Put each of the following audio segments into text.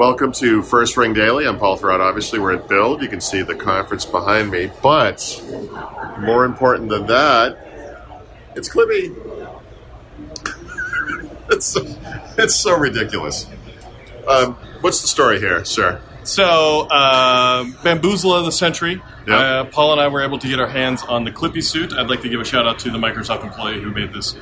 Welcome to First Ring Daily. I'm Paul Thurrott. Obviously, we're at Build. You can see the conference behind me. But more important than that, it's Clippy. it's, it's so ridiculous. Um, what's the story here, sir? So, uh, Bamboozle of the Century. Yep. Uh, Paul and I were able to get our hands on the Clippy suit. I'd like to give a shout out to the Microsoft employee who made this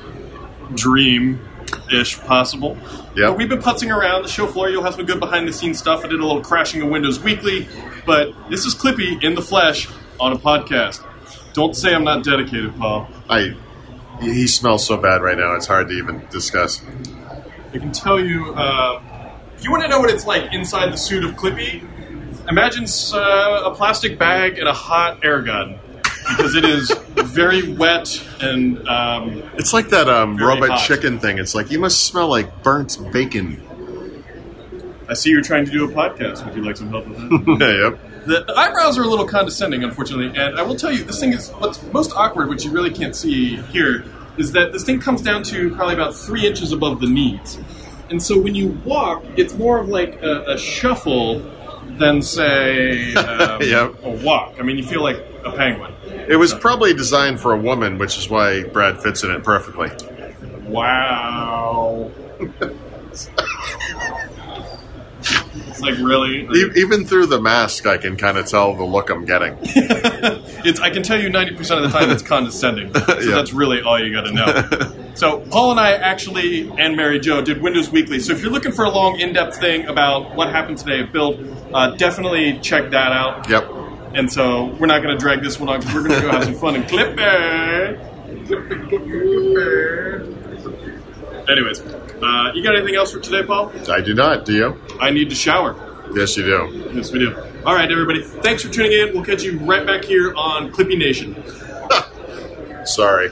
dream ish possible. Yeah. We've been putzing around the show floor. You'll have some good behind the scenes stuff. I did a little crashing of Windows Weekly, but this is Clippy in the flesh on a podcast. Don't say I'm not dedicated, Paul. I he smells so bad right now. It's hard to even discuss. I can tell you, uh, if you want to know what it's like inside the suit of Clippy, imagine uh, a plastic bag and a hot air gun. Because it is very wet and um, It's like that um, Very robot hot. chicken thing. It's like you must smell like burnt bacon. I see you're trying to do a podcast. Would you like some help with that? yeah, yep. the, the eyebrows are a little condescending, unfortunately, and I will tell you, this thing is what's most awkward, which you really can't see here, is that this thing comes down to probably about three inches above the knees. And so when you walk, it's more of like a, a shuffle than, say, um, Yep. a walk. I mean, you feel like a penguin. It was probably designed for a woman, which is why Brad fits in it perfectly. Wow. it's like really. E- even through the mask, I can kind of tell the look I'm getting. it's I can tell you ninety percent of the time it's condescending. So Yeah. that's really all you got to know. so Paul and I actually and Mary Jo did Windows Weekly. So if you're looking for a long, in-depth thing about what happened today at Build, uh, definitely check that out. Yep. And so we're not going to drag this one on because we're going to go have some fun and clip it. Anyways, uh, you got anything else for today, Paul? I do not. Do you? I need to shower. Yes, you do. Yes, we do. All right, everybody. Thanks for tuning in. We'll catch you right back here on Clippy Nation. Sorry.